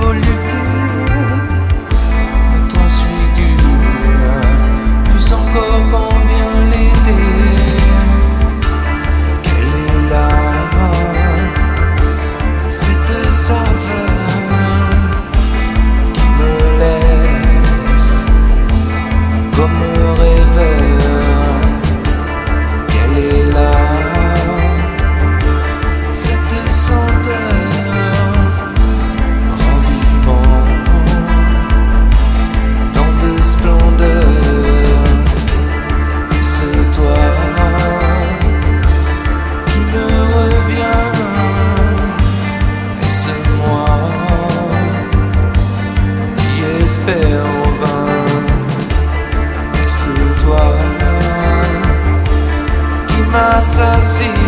volumi Mas assim.